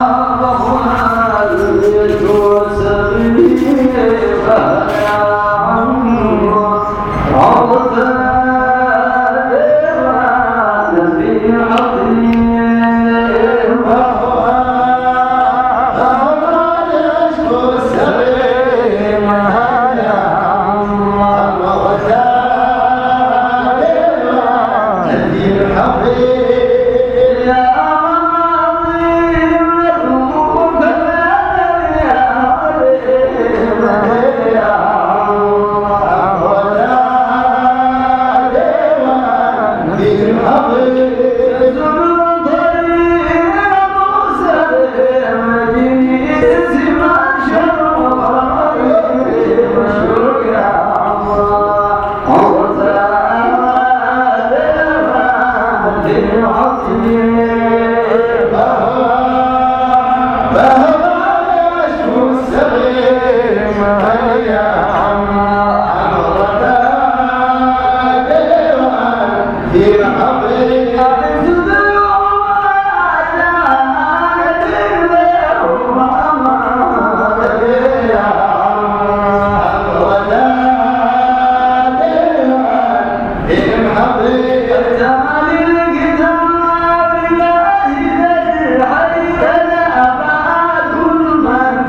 Allah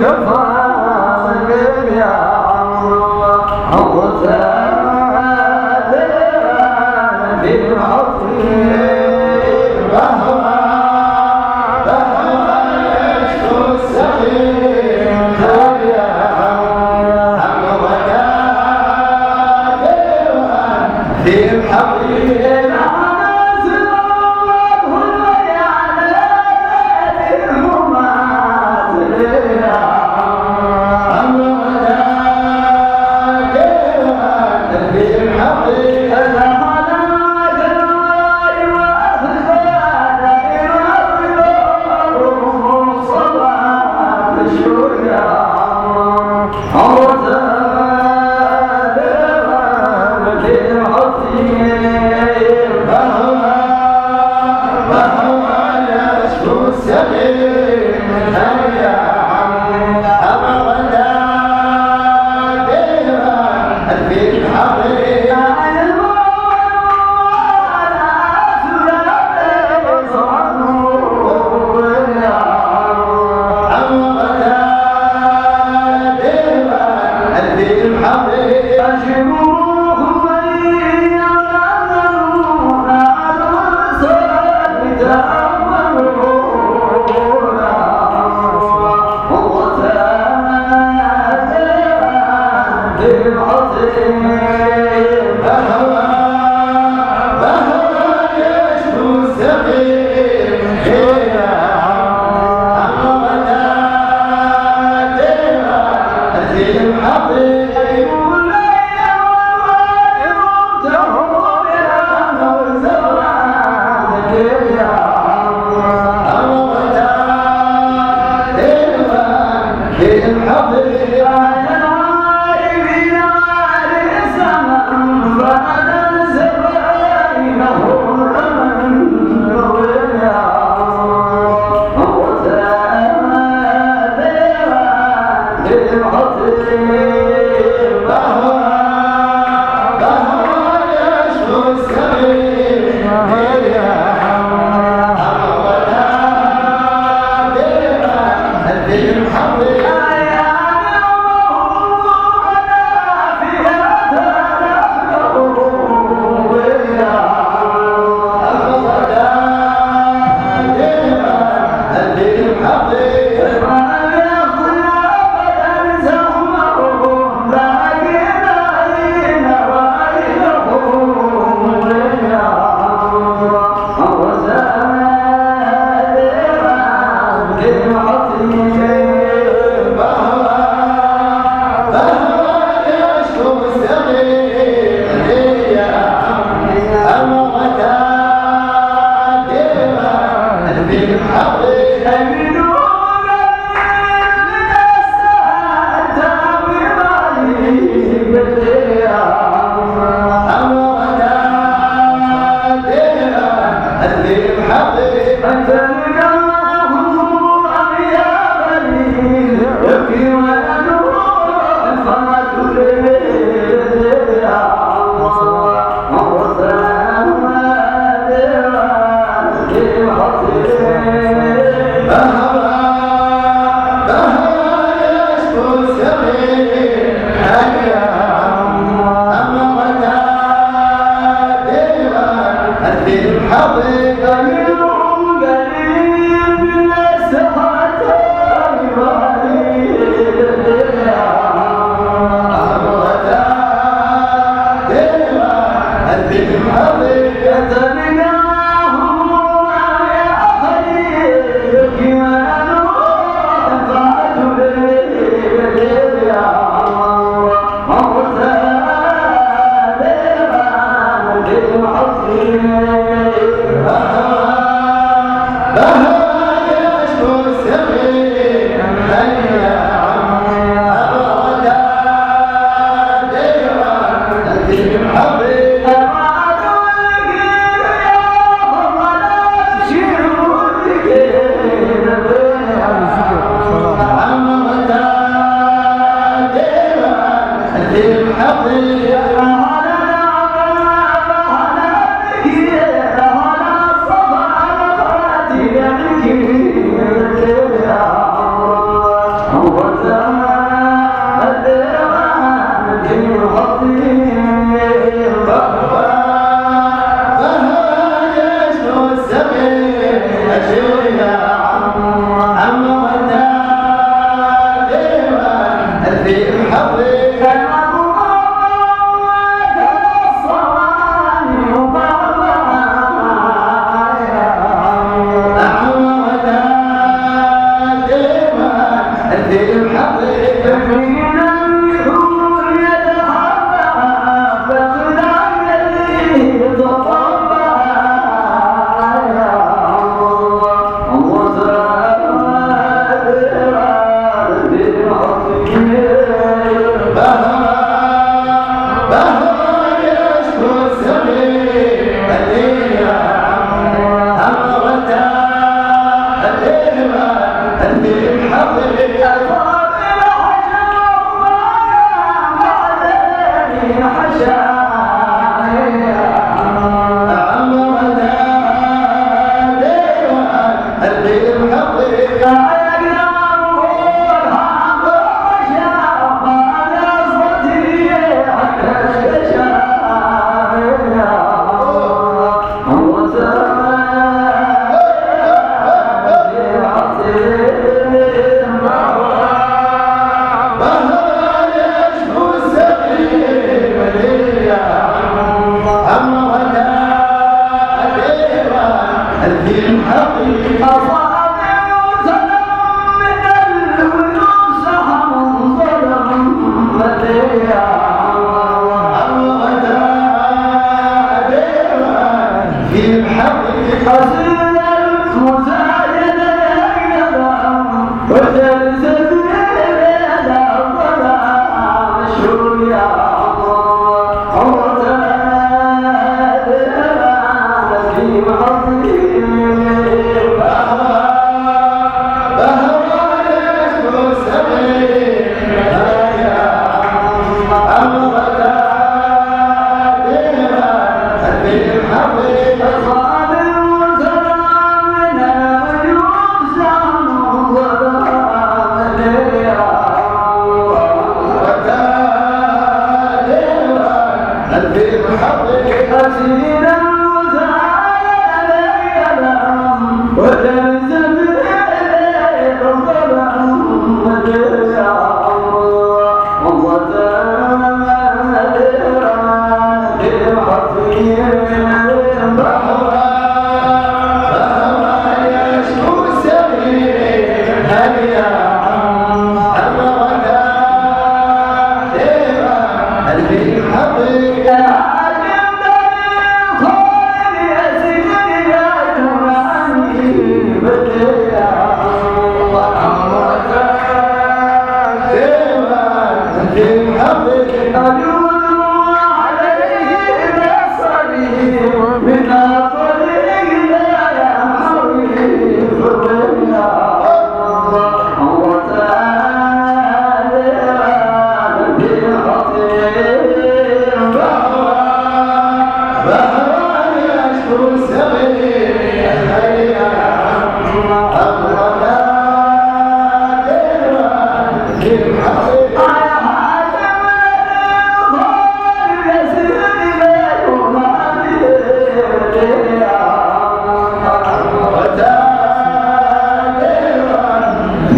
كفى صبر يا عمرو الله help it. الحبيب بالحق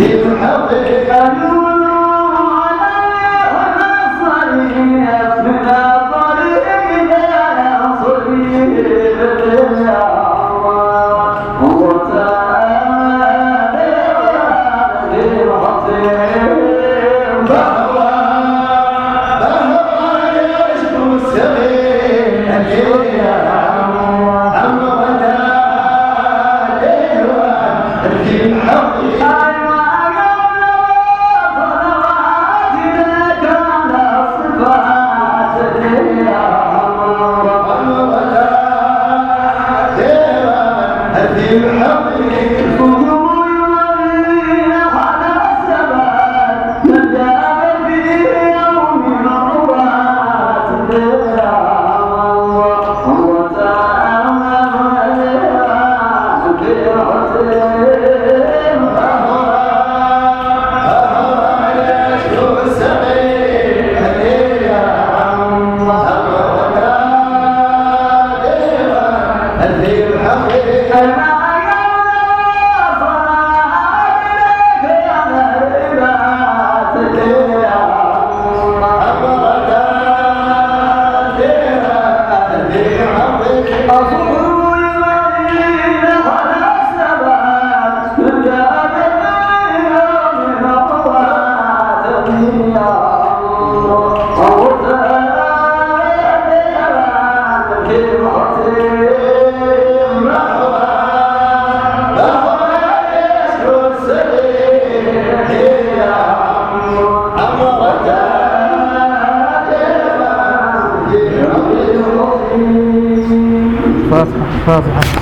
الحق الحق الفاتحة الفاتحة